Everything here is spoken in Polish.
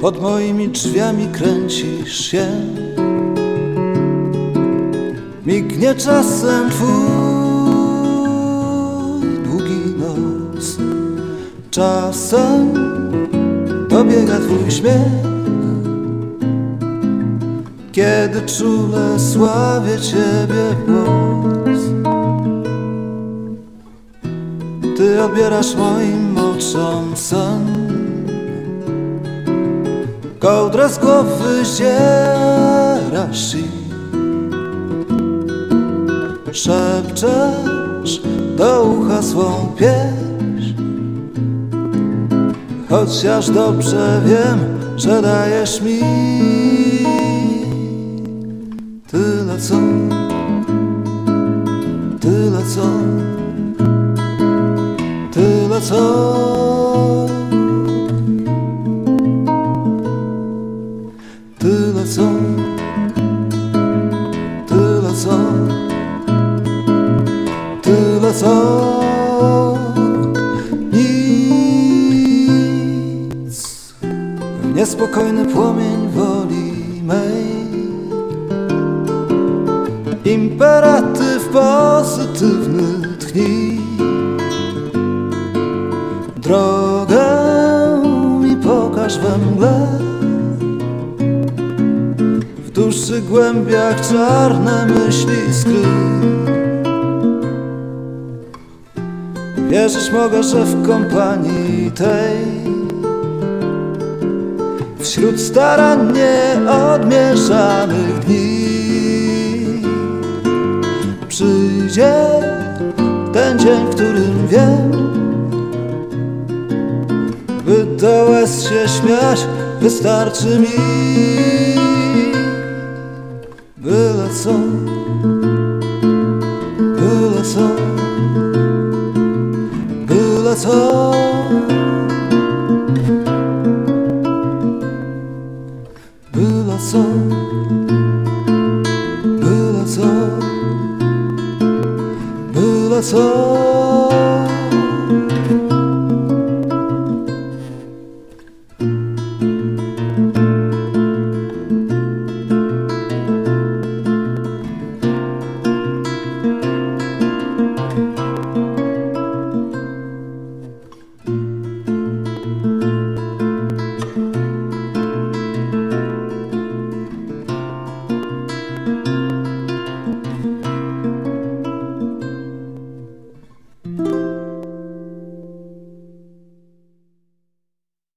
pod moimi drzwiami kręcisz się. Mignie czasem twój długi nos, czasem dobiega twój śmiech. Kiedy czule sławię Ciebie głos Ty odbierasz moim oczom sen Kołdrę z głowy zdzierasz i Szepczesz do ucha swą pieśń Chociaż dobrze wiem, że dajesz mi Tyle co, tyle co, tyle co, tyle co, nic. Niespokojny płomień woli mej. Imperatyw pozytywny tchnij Drogę mi pokaż we mgle. W duszy głębiach czarne myśli skryj Wierzyć mogę, że w kompanii tej. Wśród starannie odmierzanych dni Przyjdzie ten dzień, w którym wiem By do łez się śmiać wystarczy mi. Byle co, byle co Byle co, byle co byle co